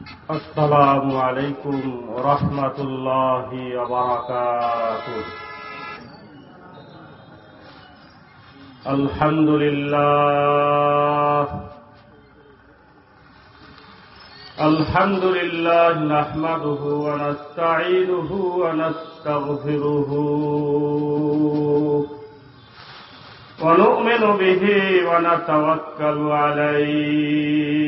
السلام عليكم ورحمة الله وبركاته. الحمد لله. الحمد لله نحمده ونستعينه ونستغفره. ونؤمن به ونتوكل عليه.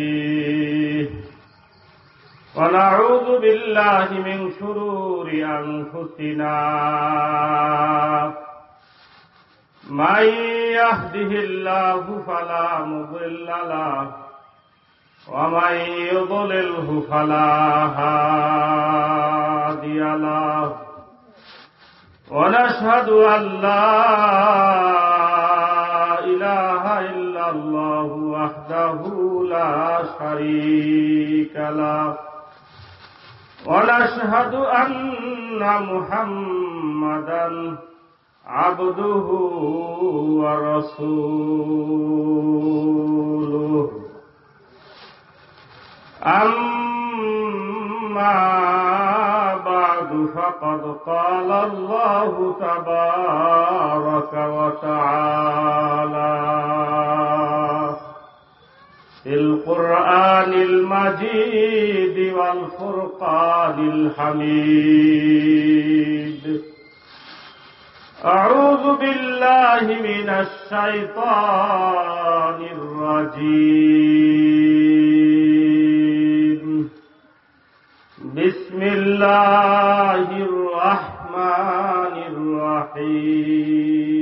ونعوذ بالله من شرور أنفسنا من يهده الله فلا مضل له ومن يضلله فلا هادي له ونشهد أن لا إله إلا الله وحده لا شريك له ونشهد أن محمدا عبده ورسوله. أما بعد فقد قال الله تبارك وتعالى. القرآن المجيد والفرقان الحميد. أعوذ بالله من الشيطان الرجيم. بسم الله الرحمن الرحيم.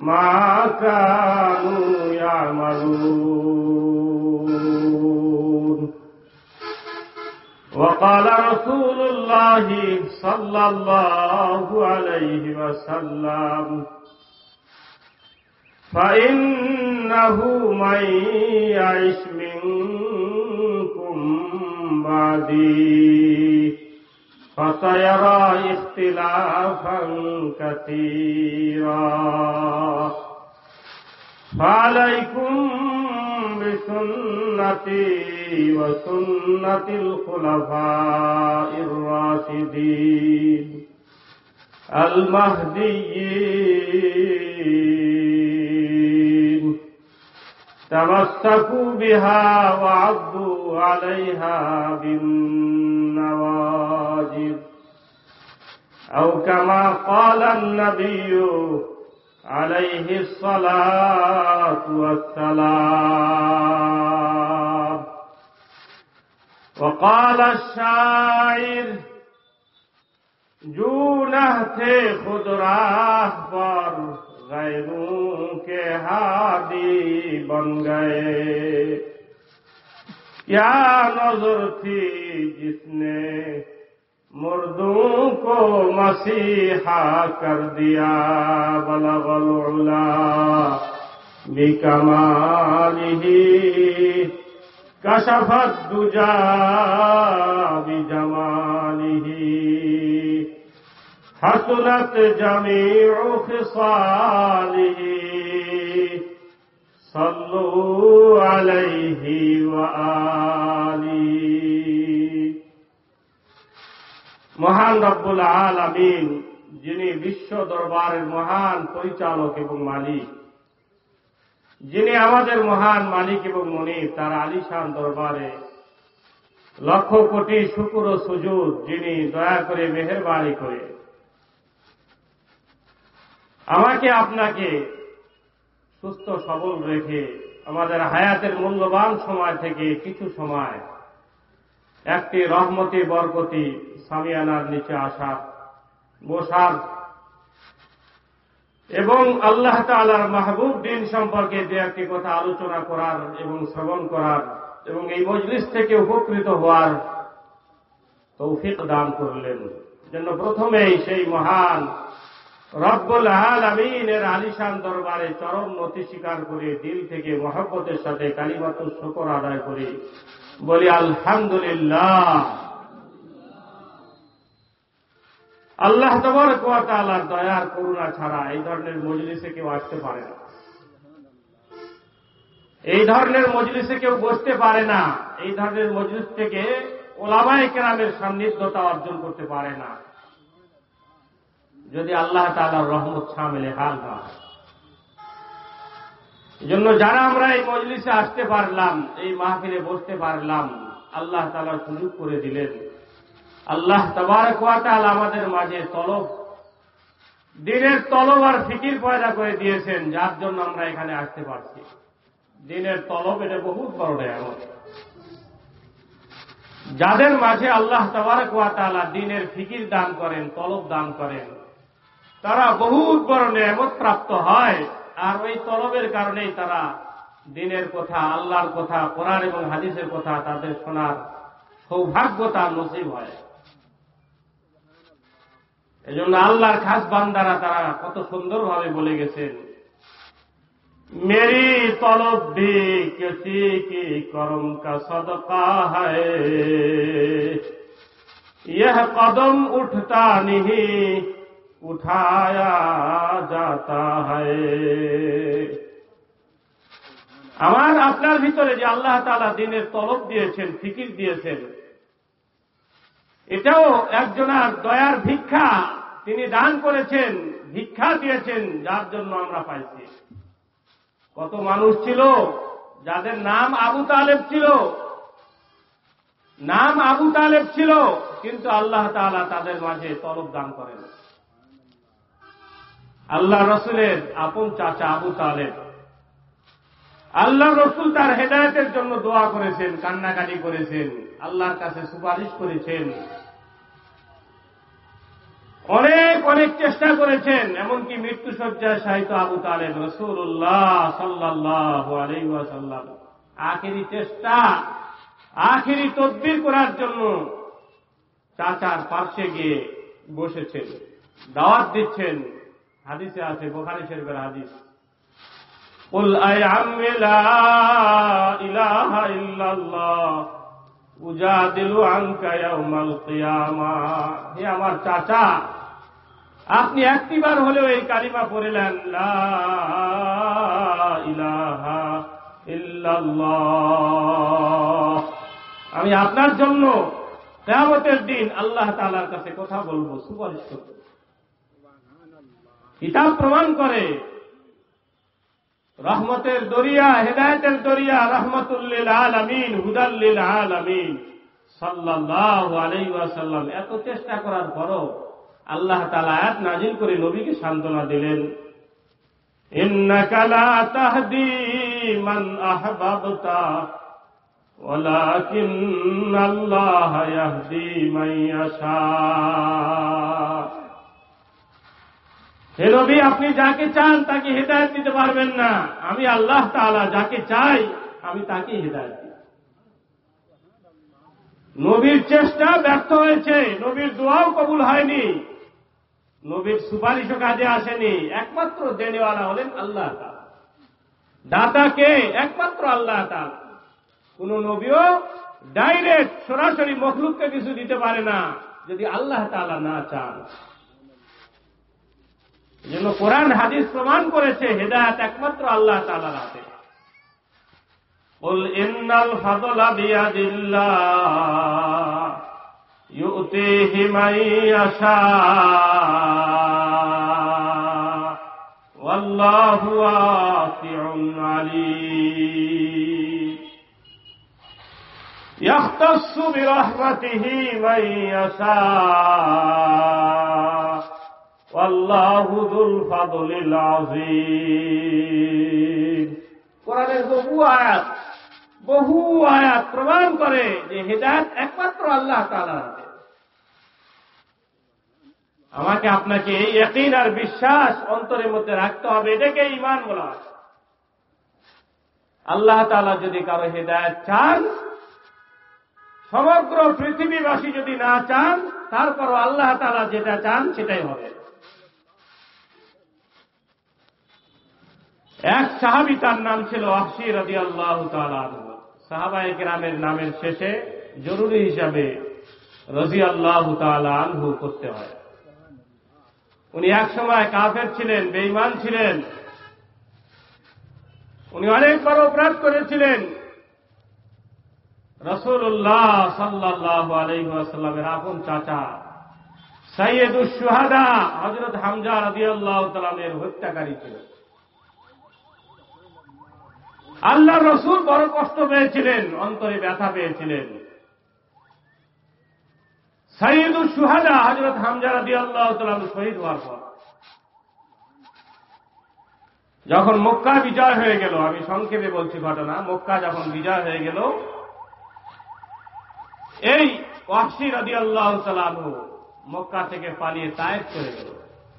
ما كانوا يعملون. وقال رسول الله صلى الله عليه وسلم فإنه من يعش منكم بعدي. فسيرى اختلافا كثيرا فعليكم بسنتي وسنة الخلفاء الراشدين المهديين تمسكوا بها وعضوا عليها بالنواجذ أو كما قال النبي عليه الصلاة والسلام. وقال الشاعر جو نہ تھے خود راہ پر، غیروں کے ہادی بن گئے۔ کیا نظر تھی جس نے مردوں کو مسیحا کر دیا بلغ العلا بکماله کشف الدجا بجماله حسنت جميع خصاله صلوا عليه وآله মহান রব্বুল আলামিন, যিনি বিশ্ব দরবারের মহান পরিচালক এবং মালিক। যিনি আমাদের মহান মালিক এবং মনির তার আলিশান দরবারে লক্ষ কোটি শুকুর ও সুজুদ যিনি দয়া করে মেহরবানি করে। আমাকে আপনাকে সুস্থ সবল রেখে, আমাদের হায়াতের মূল্যবান সময় থেকে কিছু সময় একটি রহমতি, বরকতি সামিয়ানার নিচে আসার বসার। এবং আল্লাহ তালার মাহবুব দিন সম্পর্কে যে একটি কথা আলোচনা করার এবং শ্রবণ করার এবং এই মজলিস থেকে উপকৃত হওয়ার তৌফিক দান করলেন। জন্য প্রথমেই সেই মহান রব্বুল আলমিনের আলিশান দরবারে চরম নতি স্বীকার করে দিল থেকে মহব্বতের সাথে কালিমাত শকর আদায় করে। বলি, আলহামদুলিল্লাহ। আল্লাহ তোমার কোয়াতালার দয়ার করুণা ছাড়া এই ধরনের মজলিসে কেউ আসতে পারে না। এই ধরনের মজলিসে কেউ বসতে পারে না। এই ধরনের মজলিস থেকে ওলামায় কেরামের সান্নিধ্যতা অর্জন করতে পারে না। যদি আল্লাহ তালার রহমত সামেলে হাল না হয়। জন্য যারা আমরা এই মজলিসে আসতে পারলাম, এই মাহফিলে বসতে পারলাম, আল্লাহ তালার সুযোগ করে দিলেন। আল্লাহ তবার কোয়াতাল আমাদের মাঝে তলব, দিনের তলব আর ফিকির পয়দা করে দিয়েছেন, যার জন্য আমরা এখানে আসতে পারছি। দিনের তলব এটা বহুত বড় নেয়ামত। যাদের মাঝে আল্লাহ তবারক ওয়াতালা দিনের ফিকির দান করেন, তলব দান করেন, তারা বহুত বড় নেয়ামত প্রাপ্ত হয়। আর ওই তলবের কারণেই তারা দিনের কথা, আল্লাহর কথা, কোরআন এবং হাদিসের কথা তাদের শোনার সৌভাগ্যতা নসিব হয়। এজন্য আল্লাহর খাস বান্দারা তারা কত সুন্দরভাবে বলে গেছেন, মেরি তলব ভি কি করম কা সদকা হ্যাঁ। কদম উঠতা নিহি उठाया जाता है আমার আপনার ভিতরে যে আল্লাহ তালা দিনের তলব দিয়েছেন ফিকির দিয়েছেন এটাও একজনার দয়ার ভিক্ষা তিনি দান করেছেন ভিক্ষা দিয়েছেন যার জন্য আমরা পাইছি কত মানুষ ছিল যাদের নাম আবু তালেব ছিল নাম আবু তালেব ছিল কিন্তু আল্লাহ তালা তাদের মাঝে তলব দান করেন আল্লাহ রসুলের আপন চাচা আবু তালেব। আল্লাহ রসুল তার হেদায়তের জন্য দোয়া করেছেন, কান্নাকাটি করেছেন, আল্লাহর কাছে সুপারিশ করেছেন। অনেক অনেক চেষ্টা করেছেন, এমনকি মৃত্যু সজ্জায় সাহিত্য আবু তালেব রসুল্লাহ সাল্লাহ আলাইসাল্লাম আখেরি চেষ্টা, আখেরি তদ্বির করার জন্য চাচার পার্শ্বে গিয়ে বসেছেন, দাওয়াত দিচ্ছেন। হাদিসে আছে বোখারি শরীফের হাদিস قل أي عم لا إله إلا الله উজাদিল আনকা ইয়াউমাল কিয়ামা হে আমার চাচা আপনি একটিবার হলেও এই কালিমা পড়লেন লা ইলাহা ইল্লাল্লাহ আমি আপনার জন্য কেয়ামতের দিন আল্লাহ তাআলার কাছে কথা বলবো সুপারিশ করব কিতাব প্রমাণ করে রহমতের দরিয়া হেদায়তের দরিয়া রহমতুল্লিল আলমিন হুদাল্লিল আলমিন সাল্লাহ আলাইসাল্লাম এত চেষ্টা করার পরও আল্লাহ তালা আয়াত নাজিল করে নবীকে সান্ত্বনা দিলেন إنك لا تهدي من أحببت ولكن الله يهدي من يشاء হে নবী আপনি যাকে চান তাকে হৃদায়ত দিতে পারবেন না। আমি আল্লাহ তাআলা যাকে চাই, আমি তাকে হৃদায়ত দিই। নবীর চেষ্টা ব্যর্থ হয়েছে, নবীর দোয়াও কবুল হয়নি, নবীর সুপারিশও কাজে আসেনি। একমাত্র দেনেওয়ালা হলেন আল্লাহ দাতাকে একমাত্র আল্লাহ তাআলা। কোন নবীও ডাইরেক্ট সরাসরি মখলুককে কিছু দিতে পারে না, যদি আল্লাহ তাআলা না চান। জন্য কোরআন হাদিস প্রমাণ করেছে হেদায়ত একমাত্র আল্লাহ তালার হাতে قل إن الفضل بيد الله يؤتيه من يشاء والله واسع عليم يختص برحمته من يشاء বহু আয়াত প্রমাণ করে যে হেদায়ত একমাত্র আল্লাহ হাতে আমাকে আপনাকে এই একই আর বিশ্বাস অন্তরের মধ্যে রাখতে হবে, এটাকে ইমান বলা আল্লাহ তাআলা যদি কারও হেদায়ত চান, সমগ্র পৃথিবীবাসী যদি না চান, তারপরও আল্লাহ তালা যেটা চান সেটাই হবে। এক সাহাবি তার নাম ছিল আশি রাজি আল্লাহ সাহাবাই গ্রামের নামের শেষে জরুরি হিসাবে রাজি আল্লাহ আনহু করতে হয়। উনি এক সময় কাফের ছিলেন বেইমান ছিলেন। উনি অনেক বড় অপরাধ করেছিলেন। রসুল্লাহ সাল্লাহ আলহামের আপন চাচা সৈয়দুল সুহাদা হজরত হামজা রাজি আল্লাহ তালামের হত্যাকারী ছিলেন। আল্লাহ রসুল বড় কষ্ট পেয়েছিলেন, অন্তরে ব্যথা পেয়েছিলেন। সাইদুল সুহাদা হজরত হামজারা দিয়ে আল্লাহ শহীদ হওয়ার পর। যখন মক্কা বিজয় হয়ে গেল, আমি সংক্ষেপে বলছি ঘটনা, মক্কা যখন বিজয় হয়ে গেল, এই ওয়াসি রদি আল্লাহ মক্কা থেকে পালিয়ে তায়েব চলে গেল।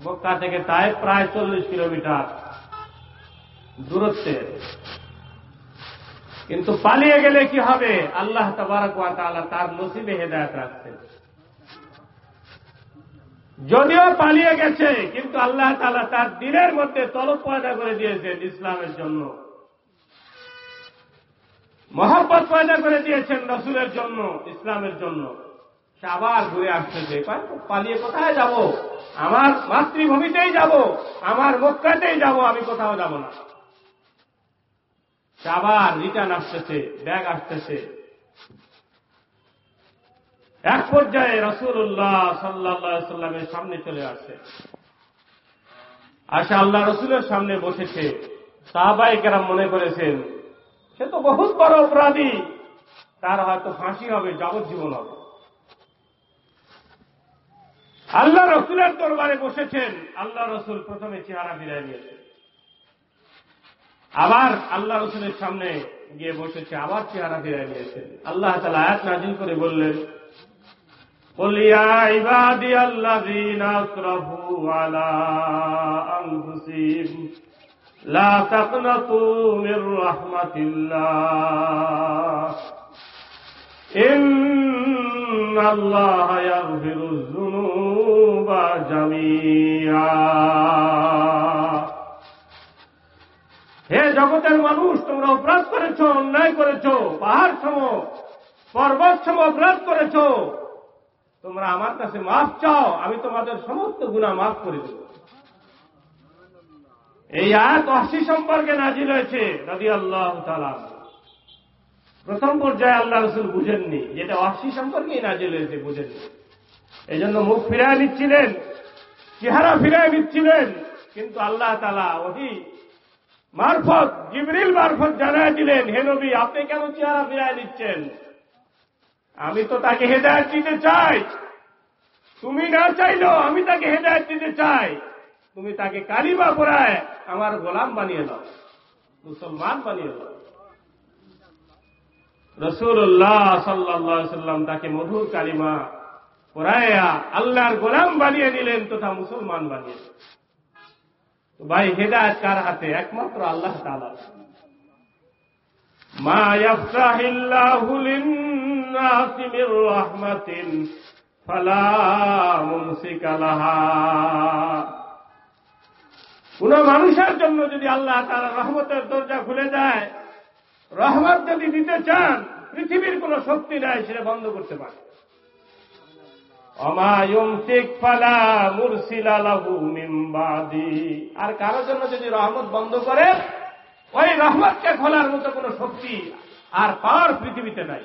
মক্কা থেকে তায়েব প্রায় চল্লিশ কিলোমিটার দূরত্বে। কিন্তু পালিয়ে গেলে কি হবে? আল্লাহ তবারক তার নসিবে হেদায়ত রাখছেন। যদিও পালিয়ে গেছে, কিন্তু আল্লাহ তালা তার দিনের মধ্যে তলব পয়দা করে দিয়েছেন ইসলামের জন্য। মহব্বত পয়দা করে দিয়েছেন রসুলের জন্য, ইসলামের জন্য। সে আবার ঘুরে আসতেছে পালিয়ে কোথায় যাব? আমার মাতৃভূমিতেই যাব, আমার মক্কাতেই যাব, আমি কোথাও যাব না। আবার রিটার্ন আসতেছে ব্যাগ আসতেছে। এক পর্যায়ে রসুল্লাহ সাল্লাহ সাল্লামের সামনে চলে আসে। আসে আল্লাহ রসুলের সামনে বসেছে। সাহাবাই কেরাম মনে করেছেন, সে তো বহুত বড় অপরাধী। তার হয়তো ফাঁসি হবে, যাবজ্জীবন হবে। আল্লাহ রসুলের দরবারে বসেছেন। আল্লাহ রসুল প্রথমে চেহারা ফিরাই নিয়েছেন। আবার আল্লাহ রসুলের সামনে গিয়ে বসেছে, আবার চেহারা ফিরে গিয়েছে আল্লাহ তালা আয়াত নাজিল করে বললেন আল্লাহ জামিয়া হে জগতের মানুষ, তোমরা অপরাধ করেছ, অন্যায় করেছ, পাহাড় সম পর্বত সম অপরাধ করেছ। তোমরা আমার কাছে মাফ চাও, আমি তোমাদের সমস্ত গুণা মাফ করে দেব। এই আয়াত অসি সম্পর্কে নাজিল হয়েছে রাজি আল্লাহ প্রথম পর্যায়ে আল্লাহ রসুল বুঝেননি, যেটা অশি সম্পর্কেই নাজিল হয়েছে, বুঝেননি। এই জন্য মুখ ফিরায় নিচ্ছিলেন, চেহারা ফিরায় নিচ্ছিলেন, কিন্তু আল্লাহ তালা ওহি মারফত, জিবরিল মারফত জানায় দিলেন, হে নবী, আপনি কেন চেহারা ফিরায় নিচ্ছেন? আমি তো তাকে হেদায়ত দিতে চাই। তুমি না চাইলেও আমি তাকে হেদায়ত দিতে চাই। তুমি তাকে কালিমা পড়ায় আমার গোলাম বানিয়ে দাও, মুসলমান বানিয়ে দাও। রসুল্লাহ সাল্লা সাল্লাম তাকে মধুর কালিমা পড়ায়া আল্লাহর গোলাম বানিয়ে দিলেন তথা মুসলমান বানিয়ে তো ভাই, হেদায়ত কার হাতে? একমাত্র আল্লাহ তালা কোন মানুষের জন্য যদি আল্লাহ তার রহমতের দরজা খুলে দেয়, রহমত যদি দিতে চান, পৃথিবীর কোন শক্তি নাই, সেটা বন্ধ করতে পারে। আর কারোর জন্য যদি রহমত বন্ধ করে, ওই রহমতকে খোলার মতো কোন শক্তি আর পাওয়ার পৃথিবীতে নাই।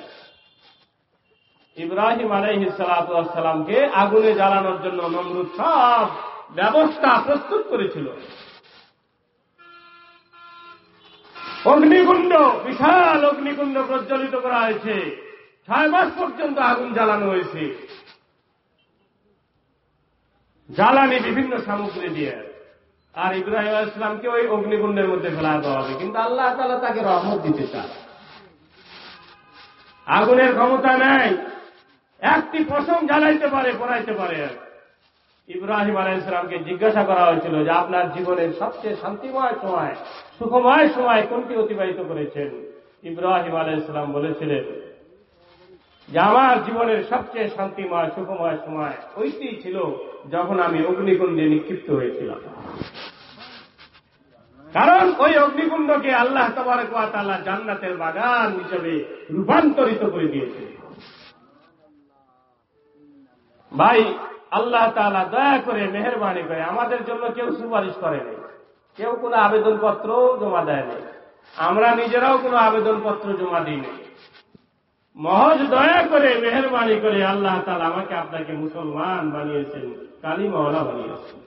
ইব্রাহিম আলাইহি সালাতামকে আগুনে জ্বালানোর জন্য নমরুদ সব ব্যবস্থা প্রস্তুত করেছিল। অগ্নিকুণ্ড, বিশাল অগ্নিকুণ্ড প্রজ্বলিত করা হয়েছে। ছয় মাস পর্যন্ত আগুন জ্বালানো হয়েছে। জ্বালানি বিভিন্ন সামগ্রী দিয়ে। আর ইব্রাহিম ইসলামকে ওই অগ্নিকুণ্ডের মধ্যে ফেলা দেওয়া হবে। কিন্তু আল্লাহ তালা তাকে রহমত দিতে চান। আগুনের ক্ষমতা নেই। একটি পশম জ্বালাইতে পারে, পড়াইতে পারে। ইব্রাহিম আলাই ইসলামকে জিজ্ঞাসা করা হয়েছিল যে আপনার জীবনের সবচেয়ে শান্তিময় সময়, সুখময় সময় কোনটি অতিবাহিত করেছেন? ইব্রাহিম আলাই ইসলাম বলেছিলেন যে আমার জীবনের সবচেয়ে শান্তিময়, সুখময় সময় ওইটি ছিল যখন আমি অগ্নিকুণ্ডে নিক্ষিপ্ত হয়েছিলাম। কারণ ওই অগ্নিকুণ্ডকে আল্লাহ তালা জান্নাতের বাগান হিসেবে রূপান্তরিত করে দিয়েছে। ভাই, আল্লাহ তালা দয়া করে মেহরবানি করে আমাদের জন্য কেউ সুপারিশ করেনি কেউ কোনো আবেদনপত্র জমা দেয়নি আমরা নিজেরাও কোনো আবেদনপত্র জমা দিইনি। মহজ দয়া করে, মেহরবানি করে আল্লাহ তালা আমাকে আপনাকে মুসলমান বানিয়েছেন কালিমাওয়ালা বানিয়েছেন।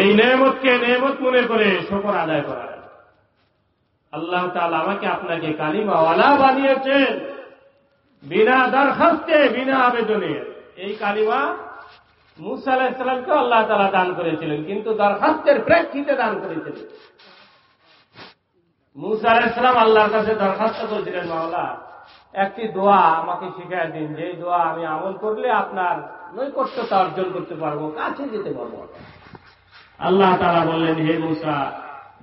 এই নেমতকে নেমত মনে করে শকর আদায় করা আল্লাহ তালা আমাকে আপনাকে কালিমাওয়ালা বানিয়েছেন, বিনা দরখাস্তে, বিনা আবেদনে। এই কালিমা মুসা আলাহ ইসলামকে আল্লাহ তালা দান করেছিলেন, কিন্তু দরখাস্তের প্রেক্ষিতে দান করেছিলেন। মুসা ইসলাম আল্লাহর কাছে দরখাস্ত করেছিলেন, মাওলা, একটি দোয়া আমাকে শিখাই দিন। যে দোয়া আমি আমল করলে আপনার নৈকট্যতা অর্জন করতে পারব, কাছে যেতে পারব আল্লাহ তারা বললেন, হে মুসা,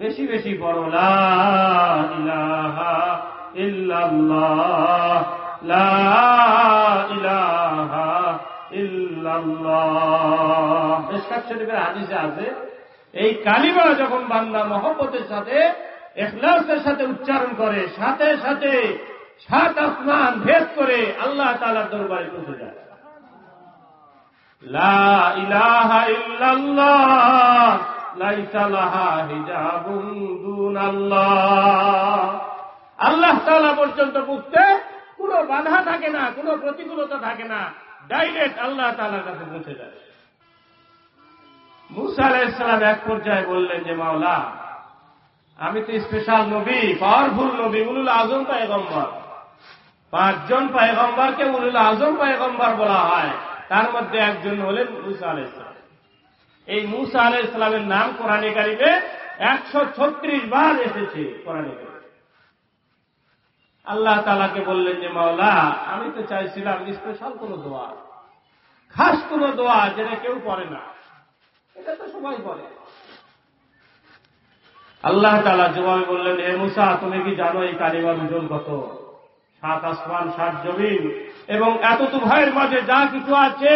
বেশি বেশি ইল্লাল্লাহ মিশকাত শরীফের হাদিসে আছে, এই কালিমা যখন বান্দা মহব্বতের সাথে এখলাসের সাথে উচ্চারণ করে, সাথে সাথে সাত আসমান ভেদ করে আল্লাহ তালার দরবারে পৌঁছে যায়। আল্লাহ তাআলা পর্যন্ত বুঝতে কোনো বাধা থাকে না, কোনো প্রতিকূলতা থাকে না, ডাইরেক্ট আল্লাহ তাআলার কাছে পৌঁছে যায়। মুসা আলাইহিসসালাম এক পর্যায়ে বললেন যে, মাওলা আমি তো স্পেশাল নবী, পাওয়ারফুল নবী, উলুল আজম পায়গম্বর। পাঁচজন পায়গম্বরকে উলুল আজম পায়গম্বর বলা হয়। তার মধ্যে একজন হলেন মুসা আলাহ ইসলাম এই মুসা আলাহ ইসলামের নাম কোরআনে কারিবে একশো ছত্রিশ বার এসেছে কোরআনে কারিবে আল্লাহ তালাকে বললেন যে, মাওলা, আমি তো চাইছিলাম স্পেশাল কোন দোয়া, খাস কোন দোয়া যেটা কেউ পড়ে না। এটা তো সবাই পড়ে। আল্লাহ তালা জবাবে বললেন হে মুসা, তুমি কি জানো এই কালিমার ওজন কত? সাত আসমান, সাত জমিন। এবং এত তো ভয়ের মাঝে যা কিছু আছে,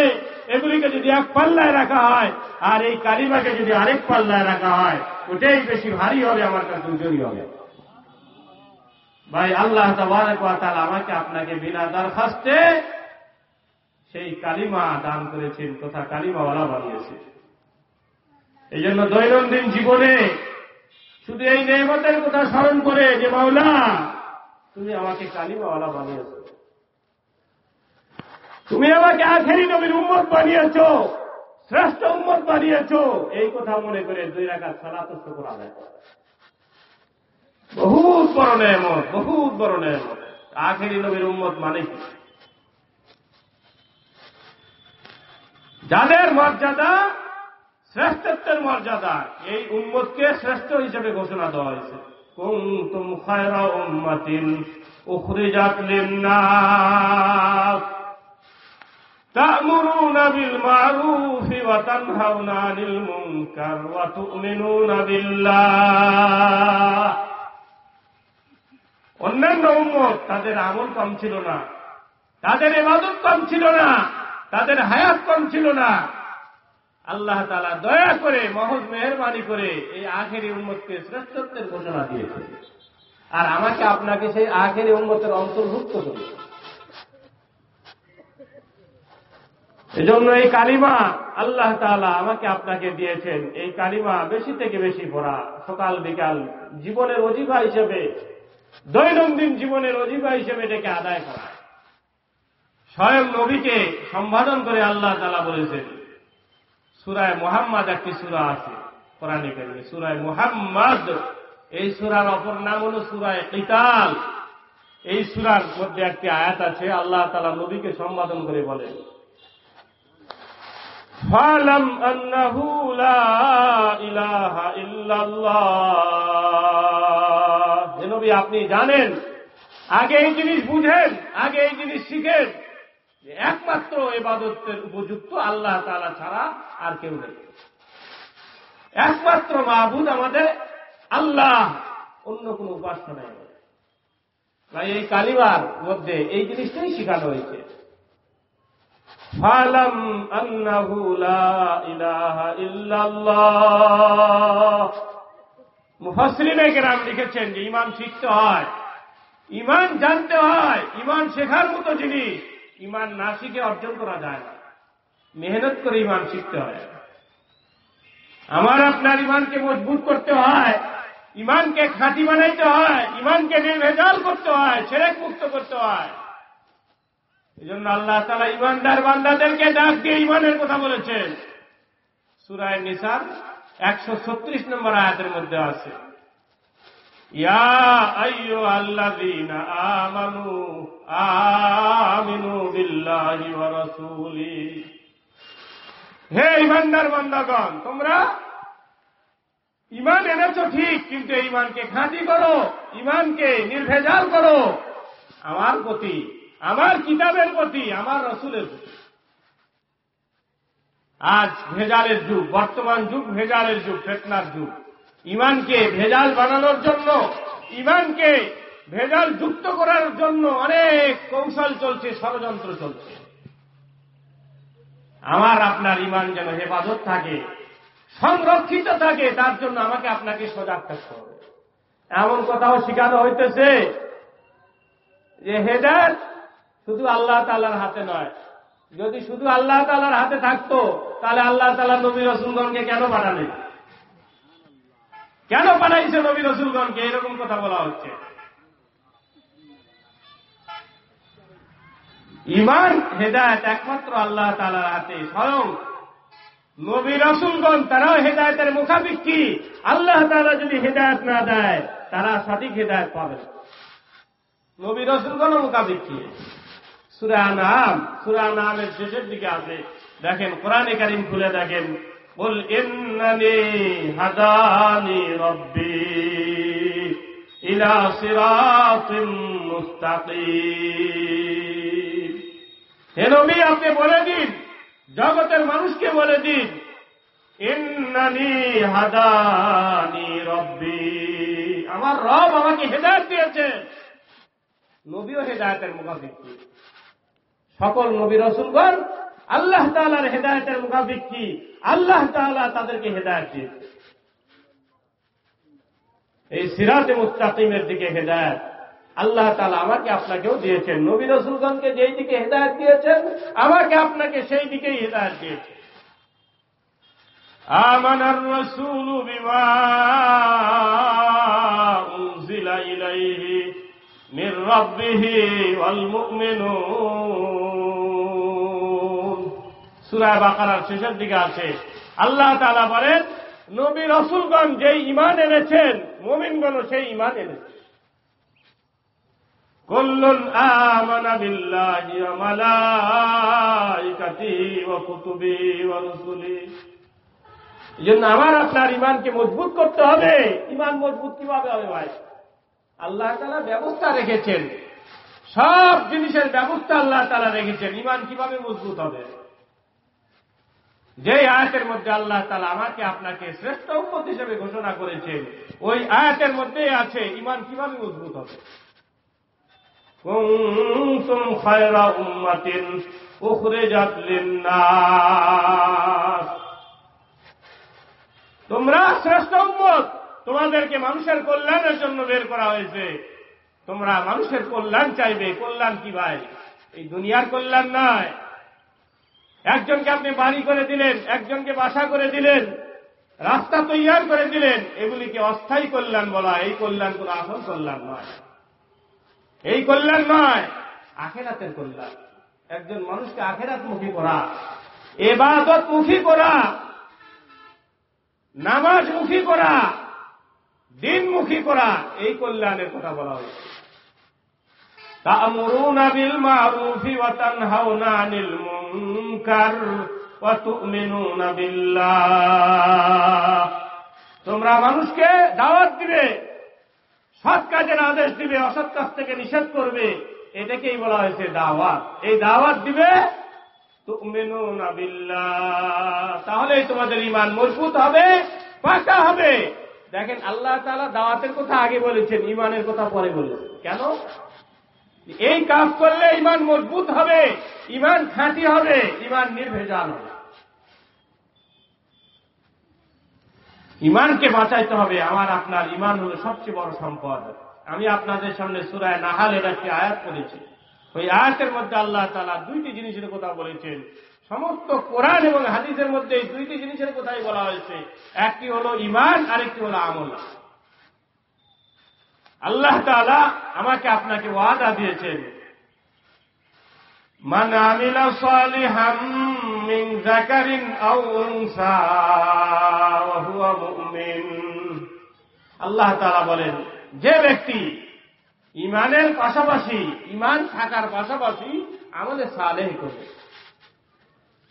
এগুলিকে যদি এক পাল্লায় রাখা হয়, আর এই কালিমাকে যদি আরেক পাল্লায় রাখা হয়, ওটাই বেশি ভারী হবে, আমার কাছে ওজনই হবে। ভাই, আল্লাহ তালা আমাকে আপনাকে বিনা দরখাস্তে সেই কালিমা দান করেছেন, তথা কালিমাওয়ালা বানিয়েছে এই জন্য দৈনন্দিন জীবনে শুধু এই নেমতের কথা স্মরণ করে যে, মাওলা, তুমি আমাকে কালিমাওয়ালা বানিয়েছ। তুমি আমাকে আখেরি নবীর উম্মত বানিয়েছ, শ্রেষ্ঠ উম্মত বানিয়েছ। এই কথা মনে করে দুই রাখা সালাত করা। যায় বহুত বড় নেমত বহুত বড় নেমত আখেরি নবীর উম্মত মানে কি? যাদের মর্যাদা শ্রেষ্ঠত্বের মর্যাদা এই উম্মতকে শ্রেষ্ঠ হিসেবে ঘোষণা দেওয়া হয়েছে কুনতুম খায়রা উম্মাতিন উখরিজাত লিন-নাস تأمرون بالمعروف وتنهون عن المنكر وتؤمنون بالله অন্যান্য উম্মত তাদের আমল কম ছিল না তাদের এবাদত কম ছিল না তাদের হায়াত কম ছিল না আল্লাহ তালা দয়া করে মহজ মেহরবানি করে এই আখেরি উন্মতকে শ্রেষ্ঠত্বের ঘোষণা দিয়েছে আর আমাকে আপনাকে সেই আখেরি উন্মতের অন্তর্ভুক্ত করি এজন্য এই কালিমা আল্লাহ তালা আমাকে আপনাকে দিয়েছেন। এই কালিমা বেশি থেকে বেশি পড়া। সকাল, বিকাল জীবনের অজিফা হিসেবে, দৈনন্দিন জীবনের অজিফা হিসেবে এটাকে আদায় করা। স্বয়ং নবীকে সম্বোধন করে আল্লাহ তালা বলেছেন সুরায় মোহাম্মদ একটি সুরা আছে, কোরআনে কারিমে। সুরায় মোহাম্মদ, এই সুরার অপর নাম হল সুরায় কিতাল। এই সুরার মধ্যে একটি আয়াত আছে, আল্লাহ তালা নবীকে সম্বোধন করে বলেন, ফালাম আন্নাহু লা ইলাহা ইল্লাল্লাহ। নবী, আপনি জানেন, আগে এই জিনিস বুঝেন, আগে এই জিনিস শিখেন। যে একমাত্র এবাদতের উপযুক্ত আল্লাহ তালা ছাড়া আর কেউ নেই। একমাত্র মাহবুদ আমাদের আল্লাহ, অন্য কোন উপাস্য নেই তাই এই কালিমার মধ্যে এই জিনিসটাই শেখানো হয়েছে। ফালাম আন্নাহু লিখেছেন যে, ইমান শিখতে হয়। ইমান জানতে হয়, ইমান শেখার মতো জিনিস। ইমান না শিখে অর্জন করা যায় না। মেহনত করে ইমান শিখতে হয়। আমার আপনার ইমানকে মজবুত করতে হয়, ইমানকে খাঁটি বানাইতে হয়, ইমানকে নির্ভেজাল করতে হয় ছেড়ে মুক্ত করতে হয়। এই জন্য আল্লাহ তালা ইমানদার বান্দাদেরকে ডাক দিয়ে ইমানের কথা বলেছেন। সুরায় নিসার একশো ছত্রিশ নম্বর আয়াতের মধ্যে আছে, ইয়া আল্লাযীনা আমানু আমিনু বিল্লাহি ওয়া রাসূলি। হে ইমানদার বান্দাগণ, তোমরা ইমান এনেছো ঠিক, কিন্তু ইমানকে খাঁটি করো ইমানকে নির্ভেজাল করো। আমার প্রতি, আমার কিতাবের প্রতি, আমার রসুলের প্রতি। আজ ভেজালের যুগ, বর্তমান যুগ ভেজালের যুগ, ফেতনার যুগ। ইমানকে ভেজাল বানানোর জন্য ইমানকে ভেজাল যুক্ত করার জন্য অনেক কৌশল চলছে, ষড়যন্ত্র চলছে। আমার, আপনার ইমান যেন হেফাজত থাকে, সংরক্ষিত থাকে, তার জন্য আমাকে আপনাকে সজাগ থাকতে হবে। এমন কথাও শেখানো হইতেছে যে হেদায়ত শুধু আল্লাহ তালার হাতে নয়। যদি শুধু আল্লাহ তালার হাতে থাকতো, তাহলে আল্লাহ তালা নবী রসুলগণকে কেন পাঠালেন? কেন পাঠাইছে নবী রসুলগণকে? এরকম কথা বলা হচ্ছে। ইমান, হেদায়ত একমাত্র আল্লাহ তালার হাতে স্বয়ং নবী রসুলগণ, তারাও হেদায়তের মুখাপিক্ষি। আল্লাহ তালা যদি হেদায়ত না দেয়, তারা সঠিক হেদায়ত পাবে নবী রসুলগণও মুখাপিক্ষি। সুরা নাম সুরা নামের শেষের দিকে আছে। দেখেন, কোরআনে কারিম খুলে দেখেন। বল, ইন্নানি হাদানি রব্বি ইলা সিরাতিম মুস্তাকিম। হে নবী আপনি বলে দিন। জগতের মানুষকে বলে দিন। ইন্নানি হাদানি রব্বি। আমার রব আমাকে হেদায়ত দিয়েছে। নবীও হেদায়তের মুখাপিক্ষি। সকল নবী রসুলগণ আল্লাহ তালার হেদায়তের মুখাপিক্ষি। আল্লাহ তালা তাদেরকে হেদায়ত দিয়েছে। এই সিরাতে মুস্তাকিমের দিকে হেদায়ত। আল্লাহ তালা আমাকে আপনাকেও দিয়েছেন। নবী রসুলগঞ্জকে যেই দিকে হেদায়ত দিয়েছেন, আমাকে আপনাকে সেই দিকেই হেদায়ত দিয়েছেন আমানার রসুল সুরায় বাকার শেষের দিকে আছে। আল্লাহ তালা বলেন, নবী রসুলগঞ্জ যেই ইমান এনেছেন মোমিনগণ সেই ইমান এনেছে। কুল্লুন আমানা বিল্লাহি ওয়া মালাইকাতিহি ওয়া কুতুবিহি ওয়া রুসুলিহি এই জন্য আমার আপনার ইমানকে মজবুত করতে হবে। ইমান মজবুত কীভাবে হবে ভাই? আল্লাহ তালা ব্যবস্থা রেখেছেন। সব জিনিসের ব্যবস্থা আল্লাহ তালা রেখেছেন। ইমান কীভাবে মজবুত হবে? যে আয়াতের মধ্যে আল্লাহ তালা আমাকে আপনাকে শ্রেষ্ঠ উন্মত হিসেবে ঘোষণা করেছেন, ওই আয়াতের মধ্যে আছে ইমান কীভাবে মজবুত হবে? কুনতুম খায়রা উম্মাতিন উখরিজাত লিন-নাস। তোমরা শ্রেষ্ঠ উম্মত। তোমাদেরকে মানুষের কল্যাণের জন্য বের করা হয়েছে। তোমরা মানুষের কল্যাণ চাইবে। কল্যাণ কি ভাই? এই দুনিয়ার কল্যাণ নয়। একজনকে আপনি বাড়ি করে দিলেন, একজনকে বাসা করে দিলেন, রাস্তা তৈয়ার করে দিলেন, এগুলিকে অস্থায়ী কল্যাণ বলা এই কল্যাণ কোন আসল কল্যাণ নয়। এই কল্যাণ নয় আখেরাতের কল্যাণ একজন মানুষকে আখেরাত মুখী করা এবাদত মুখী করা নামাজ মুখী করা দিনমুখী করা এই কল্যাণের কথা বলা হয়েছে تأمرون بالمعروف وتنهون عن المنكر وتؤمنون بالله তোমরা মানুষকে দাওয়াত দিবে সৎ কাজের আদেশ দিবে, অসৎ কাজ থেকে নিষেধ করবে, এটাকেই বলা হয়েছে দাওয়াত। এই দাওয়াত দিবে তাহলেই তোমাদের ইমান মজবুত হবে, পাকা হবে। দেখেন, আল্লাহ তাআলা দাওয়াতের কথা আগে বলেছেন ইমানের কথা পরে বলেছেন কেন? এই কাজ করলে ইমান মজবুত হবে ইমান খাঁটি হবে ইমান নির্ভেজাল হবে। ইমানকে বাঁচাইতে হবে, আমার আপনার ইমান হলো সবচেয়ে বড় সম্পদ। আমি আপনাদের সামনে সুরায় নাহালের একটি আয়াত করেছি ওই আয়াতের মধ্যে আল্লাহ তালা দুইটি জিনিসের কথা বলেছেন। সমস্ত কোরআন এবং হাদিসের মধ্যে এই দুইটি জিনিসের কথাই বলা হয়েছে। একটি হলো ইমান আরেকটি হলো আমল। আল্লাহ তালা আমাকে আপনাকে ওয়াদা দিয়েছেন من عمل صالحا من ذكر أو أنثى وهو مؤمن আল্লাহ তাআলা বলেন যে ব্যক্তি ইমানের পাশাপাশি ইমান থাকার পাশাপাশি আমাদের সালেহ করবে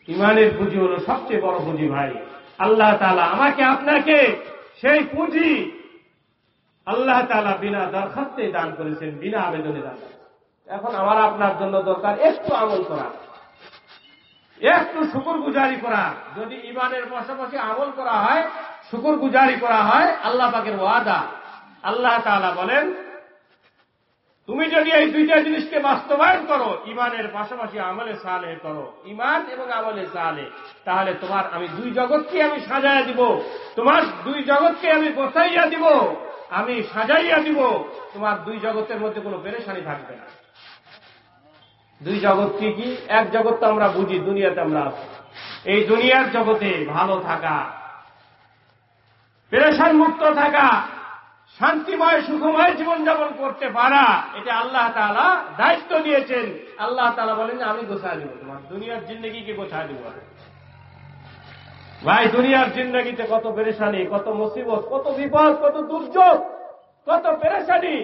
ইমানের পুঁজি হলো সবচেয়ে বড় পুঁজি ভাই আল্লাহ তাআলা আমাকে আপনাকে সেই পুঁজি আল্লাহ তাআলা বিনা দরখাস্তে দান করেছেন বিনা আবেদনে দান করেছেন এখন আমার আপনার জন্য দরকার একটু আমল করা। একটু শুকুর গুজারি করা। যদি ইমানের পাশাপাশি আমল করা হয় শুকুর গুজারি করা হয়, আল্লাহ পাকের ওয়াদা। আল্লাহ তাআলা বলেন, তুমি যদি এই দুইটা জিনিসকে বাস্তবায়ন করো ইমানের পাশাপাশি আমলে সালে করো ইমান এবং আমলে সালে, তাহলে তোমার আমি দুই জগৎকে আমি সাজাইয়া দিব, তোমার দুই জগৎকে আমি বসাইয়া দিব, আমি সাজাইয়া দিব, তোমার দুই জগতের মধ্যে কোনো পেরেশানি থাকবে না। দুই জগৎ কি কি এক জগৎ তো আমরা বুঝি, দুনিয়াতে আমরা আছি। এই দুনিয়ার জগতে ভালো থাকা, পেরেশান মুক্ত থাকা, শান্তিময়, সুখময় জীবনযাপন করতে পারা, এটা আল্লাহ তালা দায়িত্ব দিয়েছেন। আল্লাহ তালা বলেন, আমি গোছায় দিব তোমার, দুনিয়ার জিন্দগিকে গোছায় দিব ভাই, দুনিয়ার জিন্দগিতে কত পেরেশানি, কত মুসিবত, কত বিপদ, কত দুর্যোগ, কত পেরেশানি।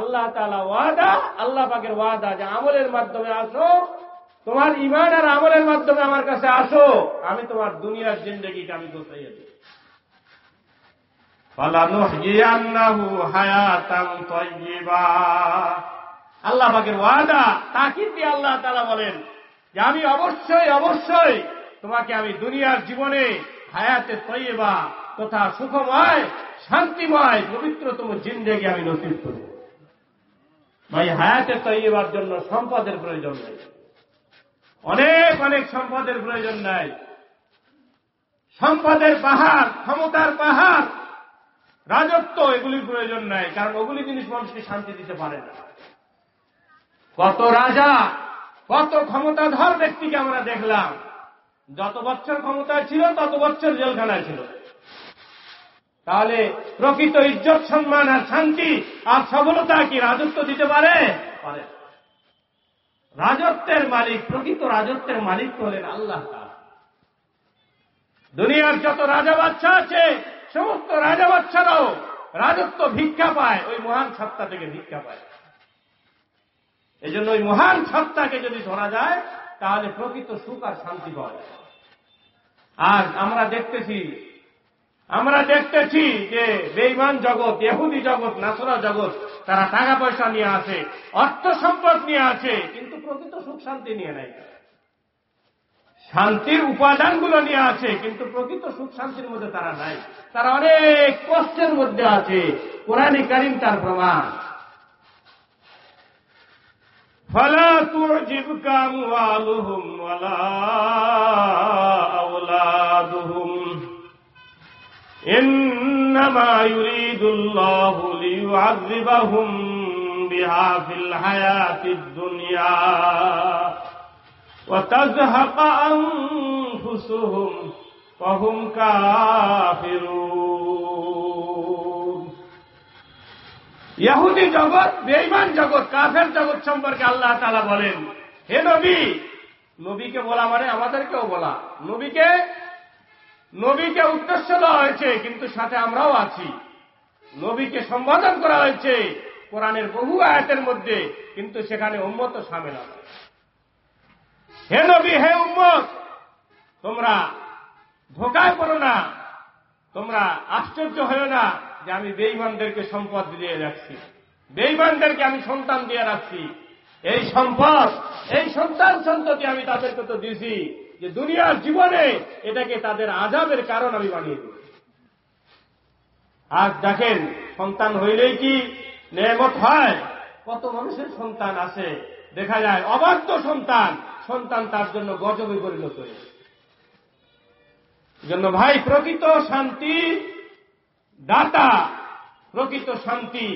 আল্লাহ তালা ওয়াদা, আল্লাহ পাকের ওয়াদা যে আমলের মাধ্যমে আসো, তোমার ইমান আর আমলের মাধ্যমে আমার কাছে আসো, আমি তোমার দুনিয়ার জিন্দগিকে আমি গোছাইয়া দিই আল্লাহ পাকের ওয়াদা, তাকিদ দিয়ে আল্লাহ তালা বলেন যে আমি অবশ্যই অবশ্যই তোমাকে আমি দুনিয়ার জীবনে হায়াতে তৈবা তথা সুখময়, শান্তিময়, পবিত্রতম জিন্দেগি আমি নসিব করব। ভাই, হায়াতে তৈবার জন্য সম্পদের প্রয়োজন নেই। অনেক অনেক সম্পদের প্রয়োজন নাই। সম্পদের পাহাড়, ক্ষমতার পাহাড়, রাজত্ব, এগুলির প্রয়োজন নাই, কারণ ওগুলি জিনিস মানুষকে শান্তি দিতে পারে না। কত রাজা, কত ক্ষমতাধর ব্যক্তিকে আমরা দেখলাম। যত বছর ক্ষমতায় ছিল, তত বছর জেলখানায় ছিল। তাহলে প্রকৃত ইজ্জত, সম্মান আর শান্তি আর সফলতা কি রাজত্ব দিতে পারে? রাজত্বের মালিক, প্রকৃত রাজত্বের মালিক হলেন আল্লাহ দুনিয়ার যত রাজা বাচ্চা আছে, সমস্ত রাজা বাচ্চারাও রাজত্ব ভিক্ষা পায়, ওই মহান সত্তা থেকে ভিক্ষা পায়। এই জন্য ওই মহান সত্তাকে যদি ধরা যায়, তাহলে প্রকৃত সুখ আর শান্তি পাওয়া যায়। আর আমরা দেখতেছি আমরা দেখতেছি যে বেইমান জগৎ এহুদি জগৎ, নাসরা জগৎ, তারা টাকা পয়সা নিয়ে আছে অর্থ সম্পদ নিয়ে আছে, কিন্তু প্রকৃত সুখ শান্তি নিয়ে নাই। শান্তির উপাদানগুলো নিয়ে আছে, কিন্তু প্রকৃত সুখ শান্তির মধ্যে তারা নাই। তারা অনেক কষ্টের মধ্যে আছে। কোরআনে কারিম তার প্রমাণ। ফলা তোর জীবিকা মুআলুহুম ওয়ালা إنما يريد الله ليعذبهم بها في الحياة الدنيا وتزهق أنفسهم وهم كافرون ইহুদি জগৎ বেইমান জগৎ কাফের জগৎ সম্পর্কে আল্লাহ তালা বলেন হে নবী নবীকে বলা মানে আমাদেরকেও বলা নবীকে নবীকে উদ্দেশ্য দেওয়া হয়েছে, কিন্তু সাথে আমরাও আছি। নবীকে সম্বোধন করা হয়েছে কোরআনের বহু আয়াতের মধ্যে, কিন্তু সেখানে উম্মত সামিল আছে হে নবী, হে উম্মত, তোমরা ধোকায় করো না। তোমরা আশ্চর্য হয়ে না যে আমি বেইমানদেরকে সম্পদ দিয়ে রাখছি। বেইমানদেরকে আমি সন্তান দিয়ে রাখছি। এই সম্পদ, এই সন্তান সন্ততি আমি তাদেরকে তো দিয়েছি যে দুনিয়ার জীবনে এটাকে তাদের আজাবের কারণ আমি বানিয়ে দিই আজ দেখেন, সন্তান হইলেই কি নেমত হয়? কত মানুষের সন্তান আছে, দেখা যায় অবাধ্য সন্তান সন্তান তার জন্য গজবে পরিণত হয়েছে জন্য ভাই, প্রকৃত শান্তি দাতা, প্রকৃত শান্তি